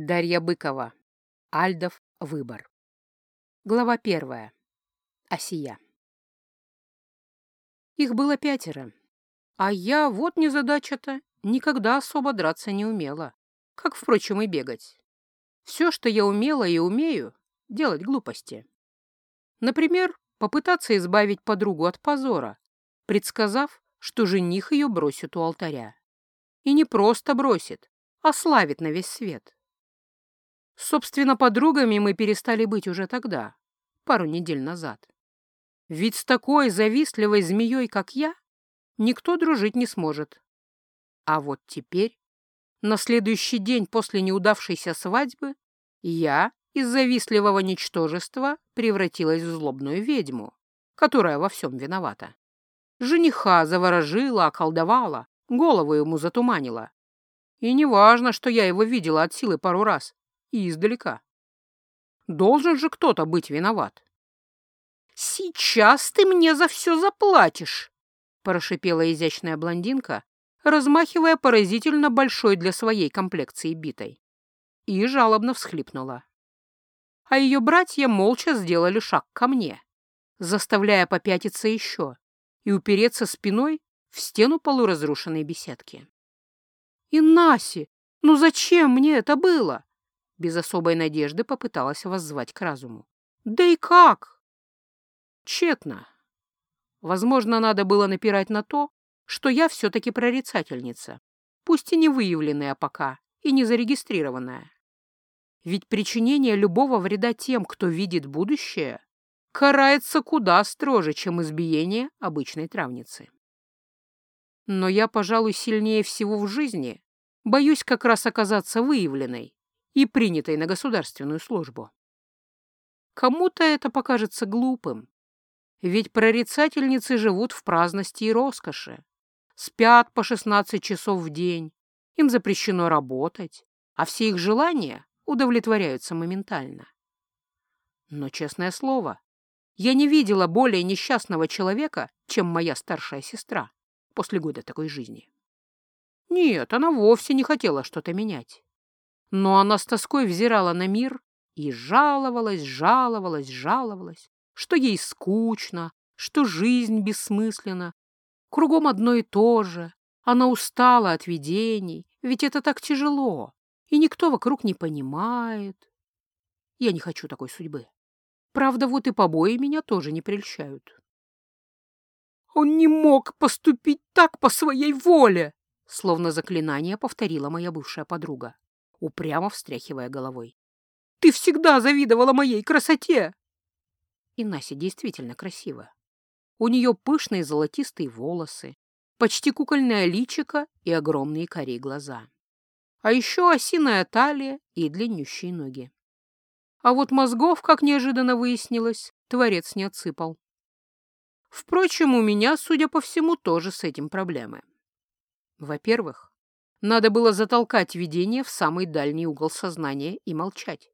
Дарья Быкова. Альдов выбор. Глава первая. Осия. Их было пятеро. А я, вот незадача-то, никогда особо драться не умела. Как, впрочем, и бегать. Все, что я умела и умею, делать глупости. Например, попытаться избавить подругу от позора, предсказав, что жених ее бросит у алтаря. И не просто бросит, а славит на весь свет. Собственно, подругами мы перестали быть уже тогда, пару недель назад. Ведь с такой завистливой змеей, как я, никто дружить не сможет. А вот теперь, на следующий день после неудавшейся свадьбы, я из завистливого ничтожества превратилась в злобную ведьму, которая во всем виновата. Жениха заворожила, околдовала, голову ему затуманила. И не важно, что я его видела от силы пару раз, и издалека. Должен же кто-то быть виноват. «Сейчас ты мне за все заплатишь!» — прошипела изящная блондинка, размахивая поразительно большой для своей комплекции битой. И жалобно всхлипнула. А ее братья молча сделали шаг ко мне, заставляя попятиться еще и упереться спиной в стену полуразрушенной беседки. «И Наси, ну зачем мне это было?» Без особой надежды попыталась воззвать к разуму. «Да и как?» Тщетно. Возможно, надо было напирать на то, что я все-таки прорицательница, пусть и не выявленная пока, и не зарегистрированная. Ведь причинение любого вреда тем, кто видит будущее, карается куда строже, чем избиение обычной травницы. Но я, пожалуй, сильнее всего в жизни боюсь как раз оказаться выявленной, и принятой на государственную службу. Кому-то это покажется глупым, ведь прорицательницы живут в праздности и роскоши, спят по 16 часов в день, им запрещено работать, а все их желания удовлетворяются моментально. Но, честное слово, я не видела более несчастного человека, чем моя старшая сестра после года такой жизни. Нет, она вовсе не хотела что-то менять. Но она с тоской взирала на мир и жаловалась, жаловалась, жаловалась, что ей скучно, что жизнь бессмысленна. Кругом одно и то же. Она устала от видений, ведь это так тяжело, и никто вокруг не понимает. Я не хочу такой судьбы. Правда, вот и побои меня тоже не прельщают. «Он не мог поступить так по своей воле!» Словно заклинание повторила моя бывшая подруга упрямо встряхивая головой. «Ты всегда завидовала моей красоте!» И Нася действительно красива. У нее пышные золотистые волосы, почти кукольное личико и огромные карие глаза. А еще осиная талия и длиннющие ноги. А вот мозгов, как неожиданно выяснилось, творец не отсыпал. Впрочем, у меня, судя по всему, тоже с этим проблемы. Во-первых, надо было затолкать видение в самый дальний угол сознания и молчать.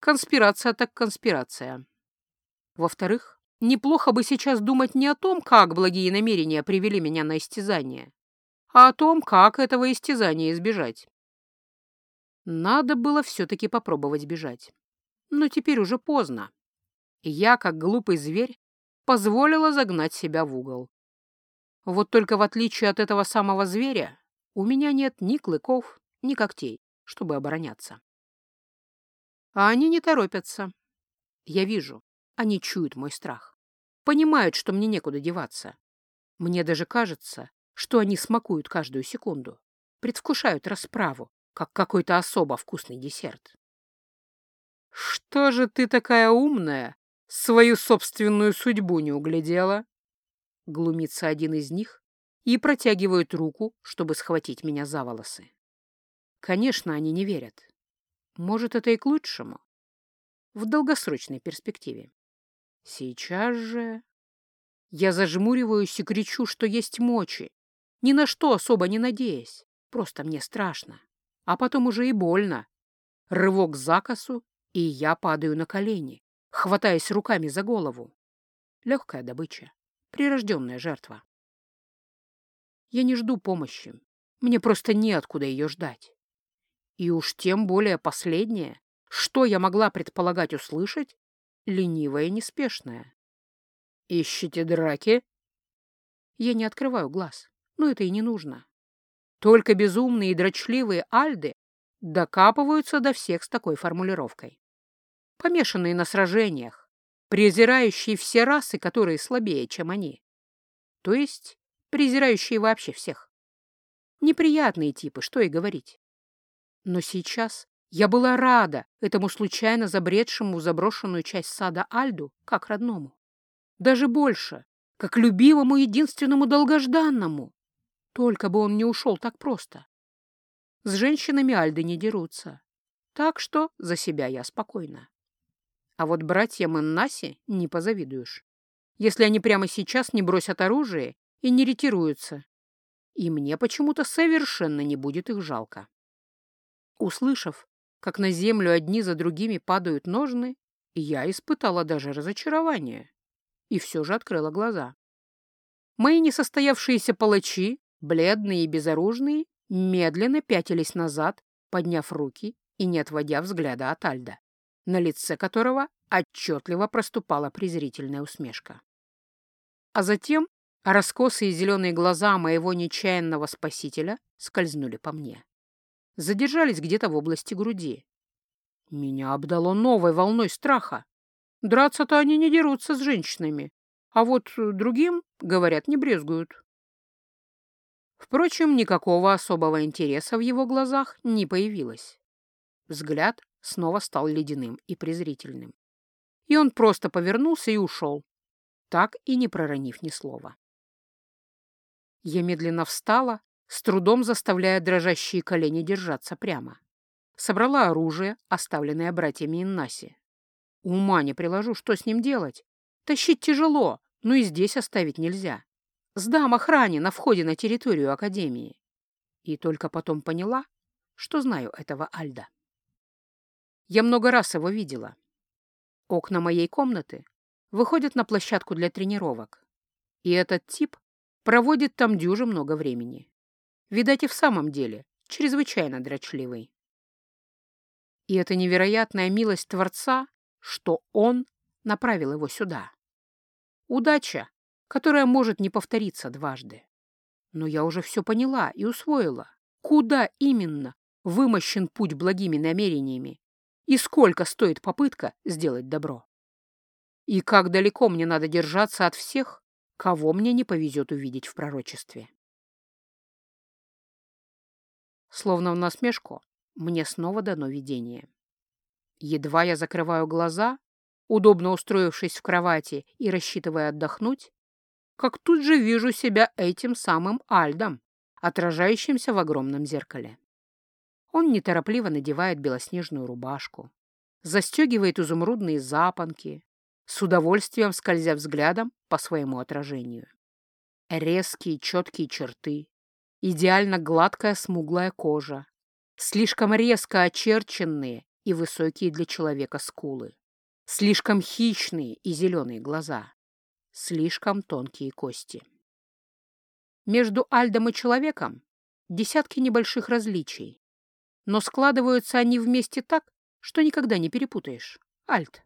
Конспирация так конспирация. Во-вторых, неплохо бы сейчас думать не о том, как благие намерения привели меня на истязание, а о том, как этого истязания избежать. Надо было все-таки попробовать бежать. Но теперь уже поздно. Я, как глупый зверь, позволила загнать себя в угол. Вот только в отличие от этого самого зверя, у меня нет ни клыков, ни когтей, чтобы обороняться. А они не торопятся. Я вижу, они чуют мой страх. Понимают, что мне некуда деваться. Мне даже кажется, что они смакуют каждую секунду, предвкушают расправу, как какой-то особо вкусный десерт. «Что же ты такая умная, свою собственную судьбу не углядела?» Глумится один из них, и протягивают руку, чтобы схватить меня за волосы. Конечно, они не верят. Может, это и к лучшему. В долгосрочной перспективе. Сейчас же... Я зажмуриваюсь и кричу, что есть мочи, ни на что особо не надеясь. Просто мне страшно. А потом уже и больно. Рывок за косу, и я падаю на колени, хватаясь руками за голову. Легкая добыча, прирожденная жертва. Я не жду помощи. Мне просто неоткуда ее ждать. И уж тем более последнее, что я могла предполагать услышать, ленивое и неспешное. «Ищите драки?» Я не открываю глаз, но это и не нужно. Только безумные и дрочливые альды докапываются до всех с такой формулировкой. Помешанные на сражениях, презирающие все расы, которые слабее, чем они. То есть презирающие вообще всех. Неприятные типы, что и говорить. Но сейчас я была рада этому случайно забредшему заброшенную часть сада Альду как родному. Даже больше, как любимому единственному долгожданному. Только бы он не ушел так просто. С женщинами Альды не дерутся. Так что за себя я спокойна. А вот братьям Иннаси не позавидуешь. Если они прямо сейчас не бросят оружие и не ретируются. И мне почему-то совершенно не будет их жалко. Услышав, как на землю одни за другими падают ножны, я испытала даже разочарование. И все же открыла глаза. Мои несостоявшиеся палачи, бледные и безоружные, медленно пятились назад, подняв руки и не отводя взгляда от Альда, на лице которого отчетливо проступала презрительная усмешка. А затем раскосые зеленые глаза моего нечаянного спасителя скользнули по мне. Задержались где-то в области груди. Меня обдало новой волной страха. Драться-то они не дерутся с женщинами, а вот другим, говорят, не брезгуют. Впрочем, никакого особого интереса в его глазах не появилось. Взгляд снова стал ледяным и презрительным. И он просто повернулся и ушел, так и не проронив ни слова. Я медленно встала, с трудом заставляя дрожащие колени держаться прямо. Собрала оружие, оставленное братьями Иннаси. Ума не приложу, что с ним делать. Тащить тяжело, но и здесь оставить нельзя. Сдам охране на входе на территорию Академии. И только потом поняла, что знаю этого Альда. Я много раз его видела. Окна моей комнаты выходят на площадку для тренировок. И этот тип проводит там дюже много времени. Видать, и в самом деле чрезвычайно дрочливый. И это невероятная милость Творца, что он направил его сюда. Удача, которая может не повториться дважды. Но я уже все поняла и усвоила, куда именно вымощен путь благими намерениями и сколько стоит попытка сделать добро. И как далеко мне надо держаться от всех, кого мне не повезет увидеть в пророчестве. Словно в насмешку, мне снова дано видение. Едва я закрываю глаза, удобно устроившись в кровати и рассчитывая отдохнуть, как тут же вижу себя этим самым Альдом, отражающимся в огромном зеркале. Он неторопливо надевает белоснежную рубашку, застегивает изумрудные запонки, с удовольствием скользя взглядом по своему отражению. Резкие четкие черты, идеально гладкая смуглая кожа, слишком резко очерченные и высокие для человека скулы, слишком хищные и зеленые глаза, слишком тонкие кости. Между Альдом и человеком десятки небольших различий, но складываются они вместе так, что никогда не перепутаешь. Альт.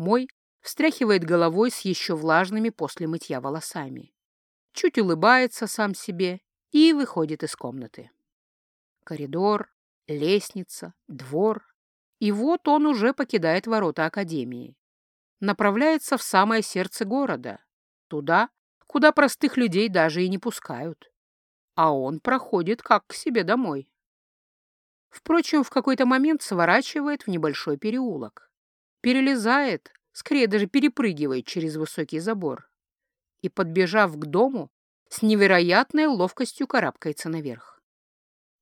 Мой встряхивает головой с еще влажными после мытья волосами, чуть улыбается сам себе и выходит из комнаты. Коридор, лестница, двор. И вот он уже покидает ворота Академии направляется в самое сердце города, туда, куда простых людей даже и не пускают. А он проходит как к себе домой. Впрочем, в какой-то момент сворачивает в небольшой переулок, перелезает, скорее даже перепрыгивает через высокий забор и, подбежав к дому, с невероятной ловкостью карабкается наверх.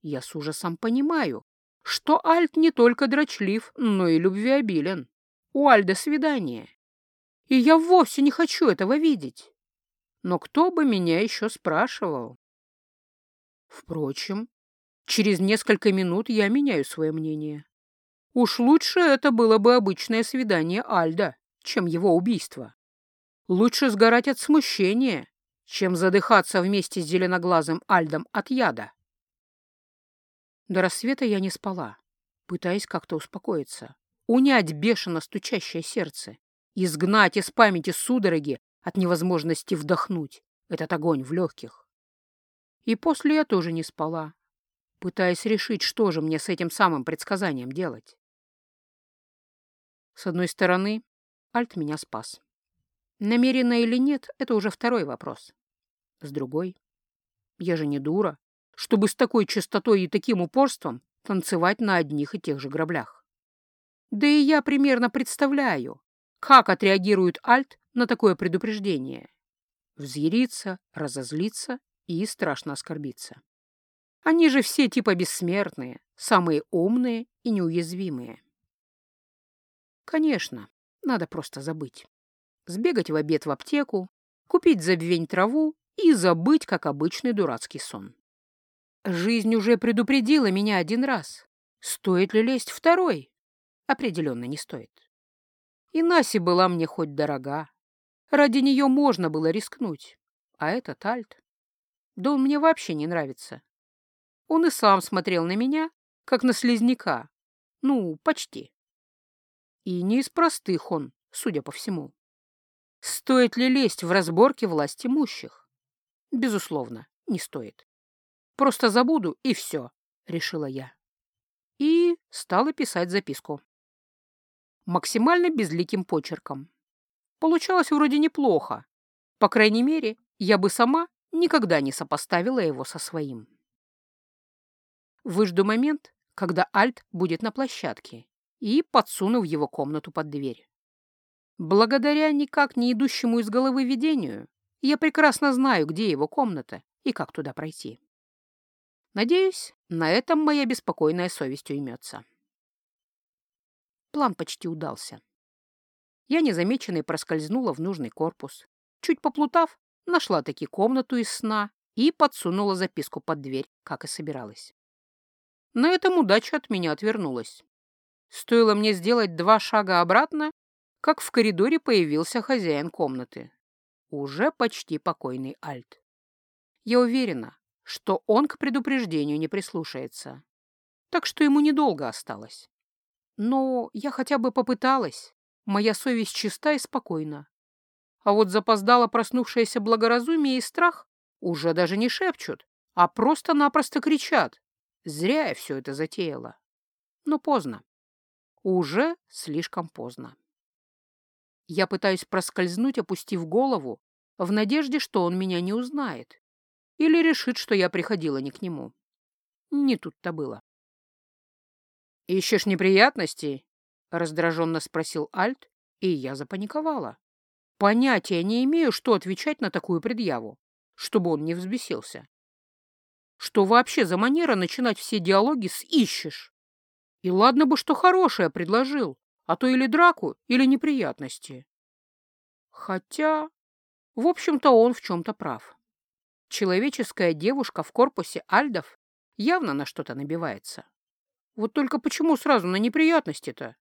Я с ужасом понимаю, что Альт не только дрочлив, но и любвеобилен. У Альда свидание. И я вовсе не хочу этого видеть. Но кто бы меня еще спрашивал? Впрочем, через несколько минут я меняю свое мнение. Уж лучше это было бы обычное свидание Альда, чем его убийство. Лучше сгорать от смущения, чем задыхаться вместе с зеленоглазым Альдом от яда. До рассвета я не спала, пытаясь как-то успокоиться, унять бешено стучащее сердце, изгнать из памяти судороги от невозможности вдохнуть этот огонь в легких. И после я тоже не спала, пытаясь решить, что же мне с этим самым предсказанием делать. С одной стороны, Альт меня спас. Намеренно или нет, это уже второй вопрос. С другой, я же не дура, чтобы с такой частотой и таким упорством танцевать на одних и тех же граблях. Да и я примерно представляю, как отреагирует Альт на такое предупреждение. Взъярится, разозлится и страшно оскорбиться. Они же все типа бессмертные, самые умные и неуязвимые. Конечно, надо просто забыть. Сбегать в обед в аптеку, купить забвень траву и забыть, как обычный дурацкий сон. Жизнь уже предупредила меня один раз. Стоит ли лезть второй? Определенно не стоит. И Наси была мне хоть дорога. Ради нее можно было рискнуть. А этот Альт... Да он мне вообще не нравится. Он и сам смотрел на меня, как на слизняка. Ну, почти. И не из простых он, судя по всему. Стоит ли лезть в разборки власть имущих? Безусловно, не стоит. Просто забуду, и все, решила я. И стала писать записку. Максимально безликим почерком. Получалось вроде неплохо. По крайней мере, я бы сама никогда не сопоставила его со своим. Выжду момент, когда Альт будет на площадке, и подсуну в его комнату под дверь. Благодаря никак не идущему из головы видению, я прекрасно знаю, где его комната и как туда пройти. Надеюсь, на этом моя беспокойная совесть уймется. План почти удался. Я незамеченной проскользнула в нужный корпус. Чуть поплутав, нашла таки комнату из сна и подсунула записку под дверь, как и собиралась. На этом удача от меня отвернулась. Стоило мне сделать два шага обратно, как в коридоре появился хозяин комнаты. Уже почти покойный Альт. Я уверена, что он к предупреждению не прислушается. Так что ему недолго осталось. Но я хотя бы попыталась. Моя совесть чиста и спокойна. А вот запоздало проснувшееся благоразумие и страх уже даже не шепчут, а просто-напросто кричат. Зря я все это затеяла. Но поздно. Уже слишком поздно. Я пытаюсь проскользнуть, опустив голову, в надежде, что он меня не узнает. Или решит, что я приходила не к нему. Не тут-то было. «Ищешь неприятностей?» — раздраженно спросил Альт, и я запаниковала. Понятия не имею, что отвечать на такую предъяву, чтобы он не взбесился. Что вообще за манера начинать все диалоги с «ищешь»? И ладно бы, что хорошее предложил, а то или драку, или неприятности. Хотя, в общем-то, он в чем-то прав. Человеческая девушка в корпусе альдов явно на что-то набивается. Вот только почему сразу на неприятности-то?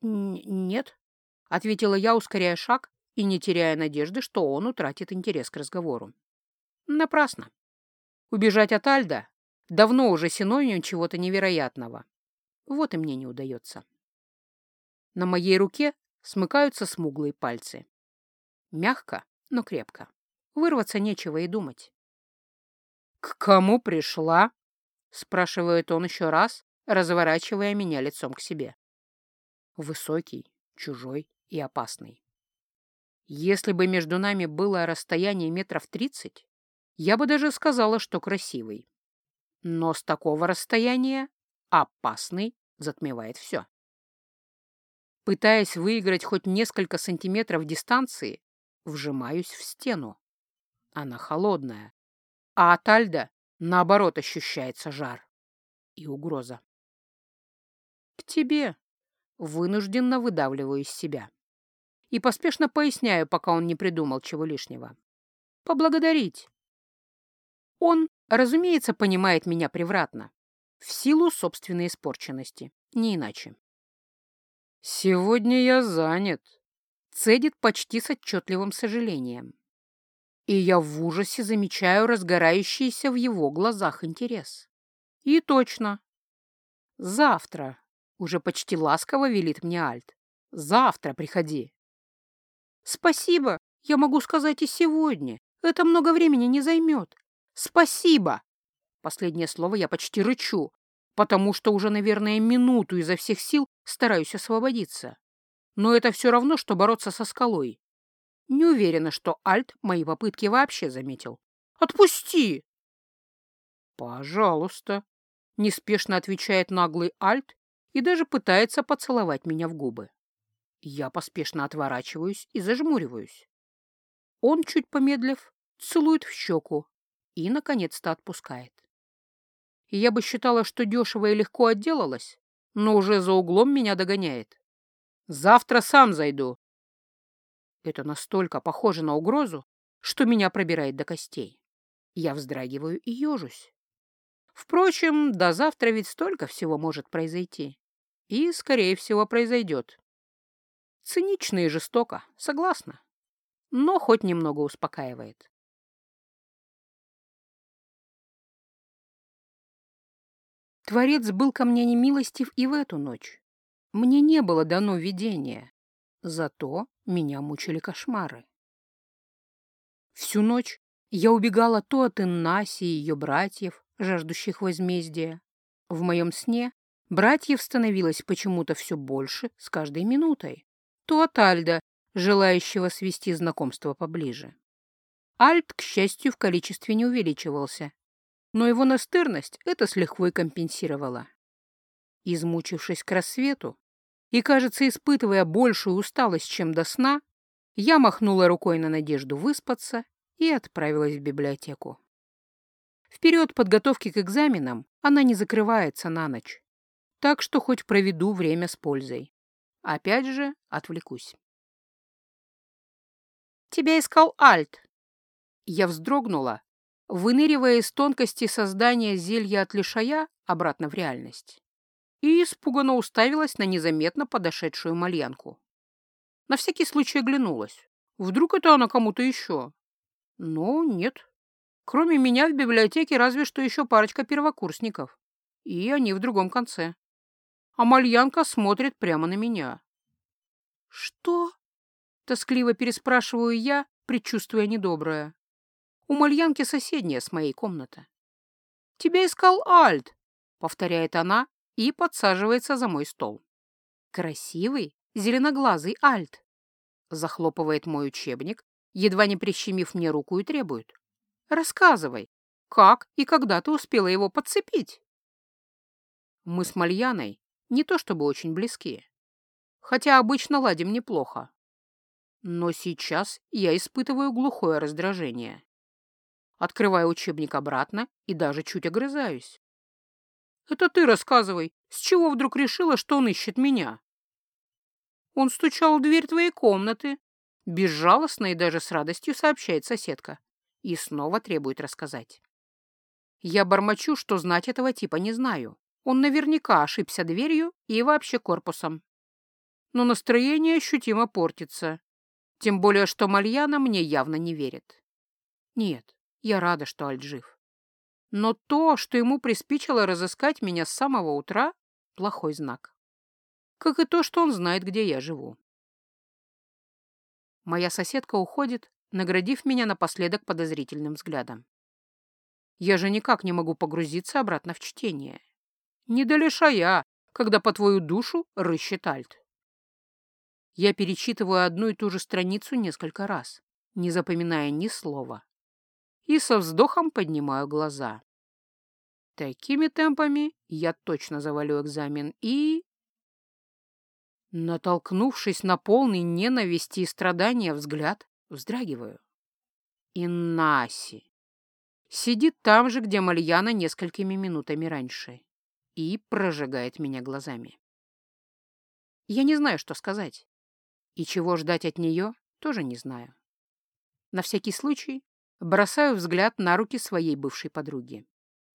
«Нет», — ответила я, ускоряя шаг и не теряя надежды, что он утратит интерес к разговору. Напрасно. Убежать от Альда давно уже синоним чего-то невероятного. Вот и мне не удается. На моей руке смыкаются смуглые пальцы. Мягко, но крепко. Вырваться нечего и думать. «К кому пришла?» — спрашивает он еще раз, разворачивая меня лицом к себе. Высокий, чужой и опасный. Если бы между нами было расстояние метров тридцать, я бы даже сказала, что красивый. Но с такого расстояния опасный затмевает все. Пытаясь выиграть хоть несколько сантиметров дистанции, вжимаюсь в стену. Она холодная, а от Альда, наоборот, ощущается жар и угроза. «К тебе!» — вынужденно выдавливаю из себя. И поспешно поясняю, пока он не придумал чего лишнего. «Поблагодарить!» Он, разумеется, понимает меня превратно, в силу собственной испорченности, не иначе. «Сегодня я занят», — цедит почти с отчетливым сожалением. И я в ужасе замечаю разгорающийся в его глазах интерес. И точно. Завтра, уже почти ласково велит мне Альт. Завтра приходи. Спасибо, я могу сказать и сегодня. Это много времени не займет. Спасибо. Последнее слово я почти рычу, потому что уже, наверное, минуту изо всех сил стараюсь освободиться. Но это все равно, что бороться со скалой. Не уверена, что Альт мои попытки вообще заметил. «Отпусти!» «Пожалуйста», — неспешно отвечает наглый Альт и даже пытается поцеловать меня в губы. Я поспешно отворачиваюсь и зажмуриваюсь. Он, чуть помедлив, целует в щеку и, наконец-то, отпускает. И я бы считала, что дешево и легко отделалась, но уже за углом меня догоняет. «Завтра сам зайду». Это настолько похоже на угрозу, что меня пробирает до костей. Я вздрагиваю и ежусь. Впрочем, до завтра ведь столько всего может произойти. И, скорее всего, произойдет. Цинично и жестоко, согласна. Но хоть немного успокаивает. Творец был ко мне немилостив и в эту ночь. Мне не было дано видения, зато меня мучили кошмары. Всю ночь я убегала то от Иннаси и ее братьев, жаждущих возмездия. В моем сне братьев становилось почему-то все больше с каждой минутой. То от Альда, желающего свести знакомство поближе. Альд, к счастью, в количестве не увеличивался, но его настырность это с лихвой компенсировала. Измучившись к рассвету и, кажется, испытывая большую усталость, чем до сна, я махнула рукой на надежду выспаться и отправилась в библиотеку. В период подготовки к экзаменам она не закрывается на ночь, так что хоть проведу время с пользой. Опять же, отвлекусь. «Тебя искал Альт!» Я вздрогнула, выныривая из тонкости создания зелья от лишая обратно в реальность, и испуганно уставилась на незаметно подошедшую мальянку. На всякий случай оглянулась. Вдруг это она кому-то еще? Но нет. Кроме меня в библиотеке разве что еще парочка первокурсников. И они в другом конце. А Мальянка смотрит прямо на меня. «Что?» — тоскливо переспрашиваю я, предчувствуя недоброе. У Мальянки соседняя с моей комната. «Тебя искал Альт», — повторяет она и подсаживается за мой стол. «Красивый, зеленоглазый Альт», — захлопывает мой учебник, едва не прищемив мне руку и требует. Рассказывай, как и когда ты успела его подцепить? Мы с Мальяной не то чтобы очень близки, хотя обычно ладим неплохо. Но сейчас я испытываю глухое раздражение. Открываю учебник обратно и даже чуть огрызаюсь. «Это ты рассказывай, с чего вдруг решила, что он ищет меня?» «Он стучал в дверь твоей комнаты», — безжалостно и даже с радостью сообщает соседка и снова требует рассказать. Я бормочу, что знать этого типа не знаю. Он наверняка ошибся дверью и вообще корпусом. Но настроение ощутимо портится. Тем более, что Мальяна мне явно не верит. Нет, я рада, что Альт жив. Но то, что ему приспичило разыскать меня с самого утра, плохой знак. Как и то, что он знает, где я живу. Моя соседка уходит, наградив меня напоследок подозрительным взглядом. Я же никак не могу погрузиться обратно в чтение. Не до я, когда по твою душу рыщет альт. Я перечитываю одну и ту же страницу несколько раз, не запоминая ни слова. И со вздохом поднимаю глаза. Такими темпами я точно завалю экзамен и... Натолкнувшись на полный ненависти и страдания взгляд, Вздрагиваю. Иннаси. Сидит там же, где Мальяна несколькими минутами раньше. И прожигает меня глазами. Я не знаю, что сказать. И чего ждать от нее, тоже не знаю. На всякий случай бросаю взгляд на руки своей бывшей подруги.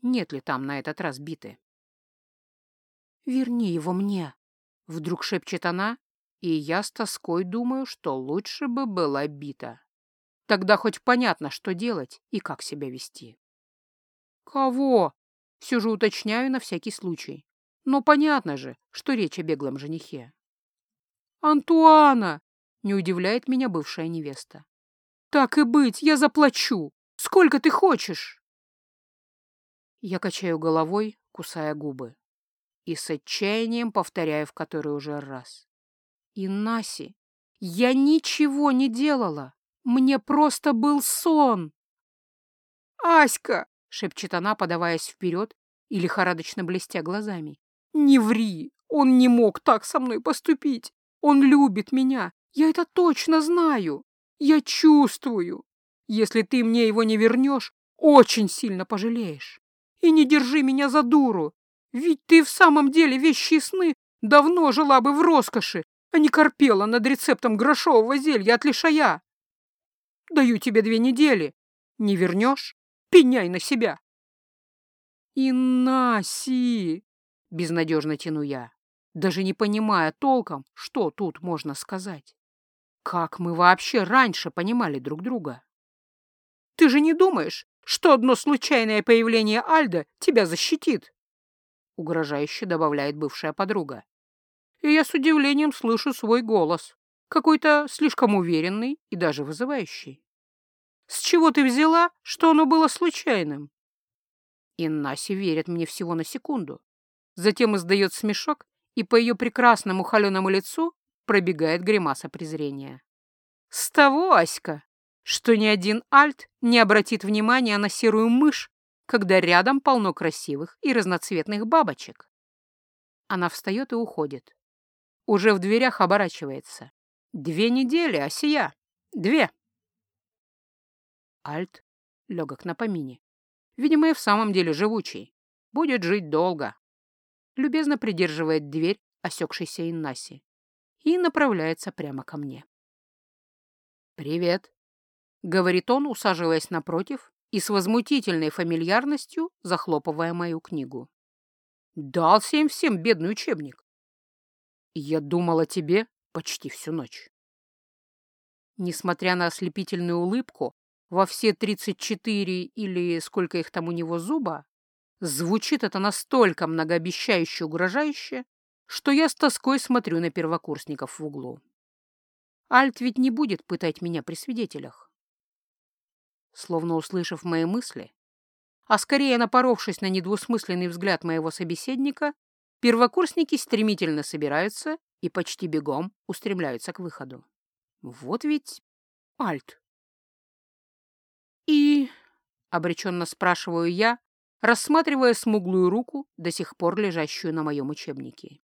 Нет ли там на этот раз биты? «Верни его мне!» — вдруг шепчет она, и я с тоской думаю, что лучше бы была бита. Тогда хоть понятно, что делать и как себя вести. «Кого?» Все же уточняю на всякий случай. Но понятно же, что речь о беглом женихе. «Антуана!» — не удивляет меня бывшая невеста. «Так и быть, я заплачу! Сколько ты хочешь?» Я качаю головой, кусая губы, и с отчаянием повторяю в который уже раз. «Иннаси, я ничего не делала! Мне просто был сон!» «Аська!» — шепчет она, подаваясь вперед и лихорадочно блестя глазами. «Не ври! Он не мог так со мной поступить! Он любит меня! Я это точно знаю! Я чувствую! Если ты мне его не вернешь, очень сильно пожалеешь! И не держи меня за дуру! Ведь ты в самом деле вещи сны давно жила бы в роскоши, а не корпела над рецептом грошового зелья от лишая! Даю тебе две недели! Не вернешь? Пеняй на себя!» «Инаси!» — безнадежно тяну я, даже не понимая толком, что тут можно сказать. Как мы вообще раньше понимали друг друга? «Ты же не думаешь, что одно случайное появление Альда тебя защитит?» Угрожающе добавляет бывшая подруга. И я с удивлением слышу свой голос, какой-то слишком уверенный и даже вызывающий. С чего ты взяла, что оно было случайным? Иннаси верит мне всего на секунду. Затем издает смешок, и по ее прекрасному холеному лицу пробегает гримаса презрения. С того, Аська, что ни один альт не обратит внимания на серую мышь, когда рядом полно красивых и разноцветных бабочек. Она встает и уходит. Уже в дверях оборачивается. Две недели, Асия. Две. Альт легок на помине. Видимо, и в самом деле живучий. Будет жить долго. Любезно придерживает дверь осекшейся Иннаси и направляется прямо ко мне. «Привет», — говорит он, усаживаясь напротив и с возмутительной фамильярностью захлопывая мою книгу. «Дался им всем бедный учебник. Я думал о тебе почти всю ночь». Несмотря на ослепительную улыбку, во все 34 или сколько их там у него зуба, звучит это настолько многообещающе угрожающе, что я с тоской смотрю на первокурсников в углу. Альт ведь не будет пытать меня при свидетелях. Словно услышав мои мысли, а скорее напоровшись на недвусмысленный взгляд моего собеседника, первокурсники стремительно собираются и почти бегом устремляются к выходу. Вот ведь Альт. «И...» — обреченно спрашиваю я, рассматривая смуглую руку, до сих пор лежащую на моем учебнике.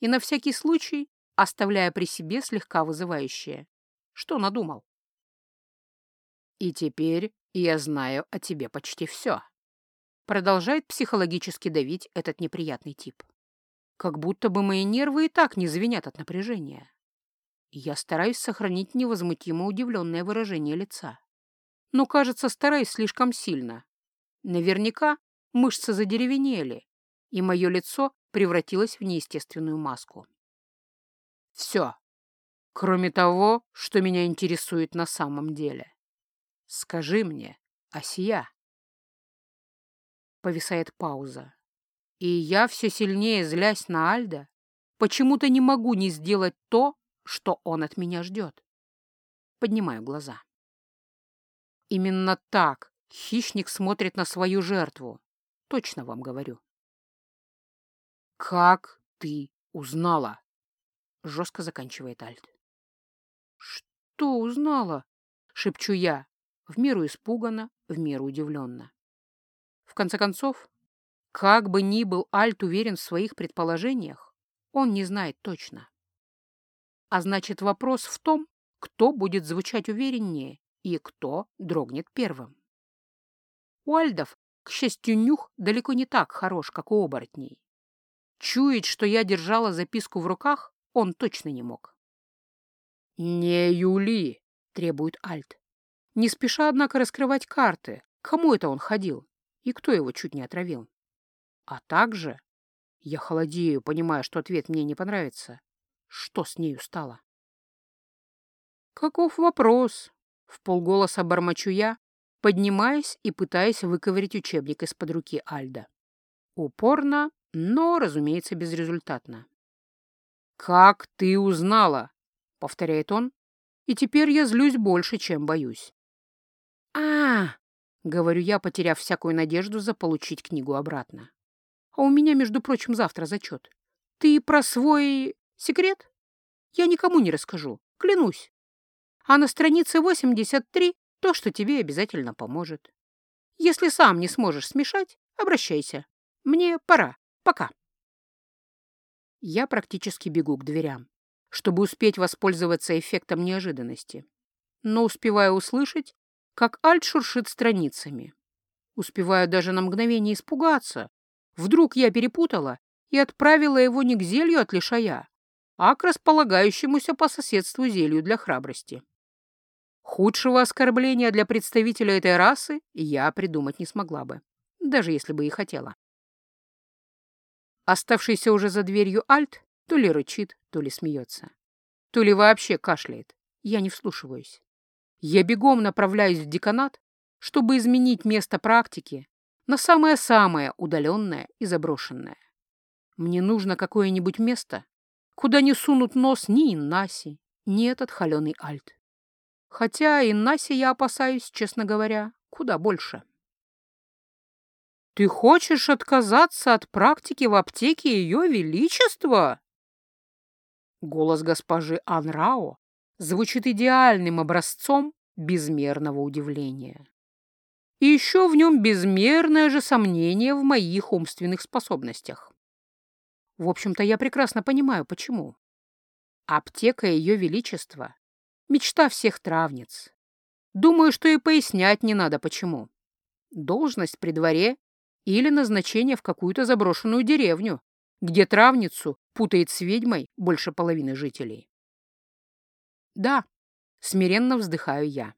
И на всякий случай оставляя при себе слегка вызывающее. Что надумал? «И теперь я знаю о тебе почти все», — продолжает психологически давить этот неприятный тип. Как будто бы мои нервы и так не звенят от напряжения. Я стараюсь сохранить невозмутимо удивленное выражение лица но, кажется, стараюсь слишком сильно. Наверняка мышцы задеревенели, и мое лицо превратилось в неестественную маску. Все, кроме того, что меня интересует на самом деле. Скажи мне, Асия. Повисает пауза, и я, все сильнее злясь на Альда, почему-то не могу не сделать то, что он от меня ждет. Поднимаю глаза. Именно так хищник смотрит на свою жертву. Точно вам говорю. «Как ты узнала?» — жестко заканчивает Альт. «Что узнала?» — шепчу я, в меру испуганно, в меру удивленно. В конце концов, как бы ни был Альт уверен в своих предположениях, он не знает точно. А значит, вопрос в том, кто будет звучать увереннее и кто дрогнет первым. У альдов, к счастью, нюх далеко не так хорош, как у оборотней. Чуять, что я держала записку в руках, он точно не мог. «Не Юли!» — требует Альт. Не спеша, однако, раскрывать карты, кому это он ходил и кто его чуть не отравил. А также я холодею, понимая, что ответ мне не понравится. Что с нею стало? «Каков вопрос?» В полголоса бормочу я, поднимаясь и пытаясь выковырять учебник из-под руки Альда. Упорно, но, разумеется, безрезультатно. «Как ты узнала?» — повторяет он, и теперь я злюсь больше, чем боюсь. а, -а, -а говорю я, потеряв всякую надежду заполучить книгу обратно. «А у меня, между прочим, завтра зачет. Ты про свой секрет? Я никому не расскажу, клянусь. А на странице 83 то, что тебе обязательно поможет. Если сам не сможешь смешать, обращайся. Мне пора. Пока. Я практически бегу к дверям, чтобы успеть воспользоваться эффектом неожиданности. Но успеваю услышать, как Альт шуршит страницами. Успеваю даже на мгновение испугаться. Вдруг я перепутала и отправила его не к зелью от лишая, а к располагающемуся по соседству зелью для храбрости. Худшего оскорбления для представителя этой расы я придумать не смогла бы, даже если бы и хотела. Оставшийся уже за дверью Альт то ли рычит, то ли смеется, то ли вообще кашляет. Я не вслушиваюсь. Я бегом направляюсь в деканат, чтобы изменить место практики на самое-самое удаленное и заброшенное. Мне нужно какое-нибудь место, куда не сунут нос ни Иннаси, ни этот холеный Альт. Хотя Иннаси я опасаюсь, честно говоря, куда больше. «Ты хочешь отказаться от практики в аптеке Ее Величества?» Голос госпожи Анрао звучит идеальным образцом безмерного удивления. И еще в нем безмерное же сомнение в моих умственных способностях. В общем-то, я прекрасно понимаю, почему. Аптека Ее Величества — мечта всех травниц. Думаю, что и пояснять не надо, почему. Должность при дворе или назначение в какую-то заброшенную деревню, где травницу путает с ведьмой больше половины жителей. Да, смиренно вздыхаю я.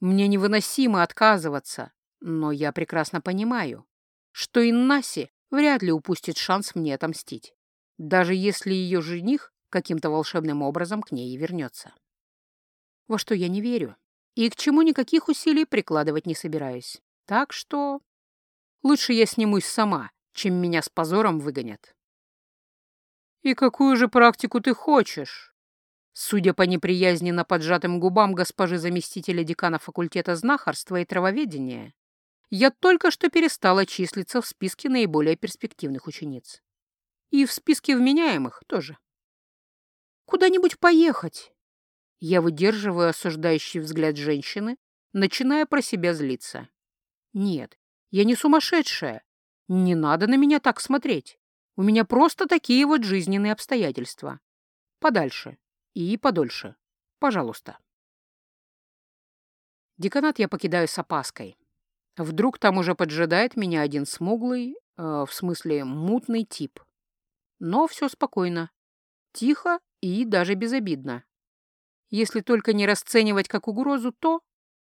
Мне невыносимо отказываться, но я прекрасно понимаю, что Иннаси вряд ли упустит шанс мне отомстить, даже если ее жених каким-то волшебным образом к ней вернется. Во что я не верю и к чему никаких усилий прикладывать не собираюсь. Так что Лучше я снимусь сама, чем меня с позором выгонят. «И какую же практику ты хочешь?» Судя по неприязненно поджатым губам госпожи заместителя декана факультета знахарства и травоведения, я только что перестала числиться в списке наиболее перспективных учениц. И в списке вменяемых тоже. Куда-нибудь поехать. Я выдерживаю осуждающий взгляд женщины, начиная про себя злиться. Нет, я не сумасшедшая. Не надо на меня так смотреть. У меня просто такие вот жизненные обстоятельства. Подальше и подольше. Пожалуйста. Деканат я покидаю с опаской. Вдруг там уже поджидает меня один смуглый, э, в смысле мутный тип. Но все спокойно. Тихо и даже безобидно. Если только не расценивать как угрозу то,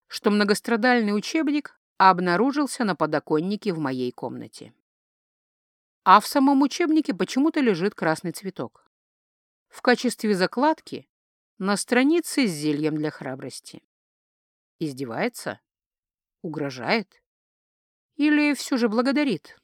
что многострадальный учебник обнаружился на подоконнике в моей комнате. А в самом учебнике почему-то лежит красный цветок. В качестве закладки на странице с зельем для храбрости. Издевается? Угрожает? Или все же благодарит?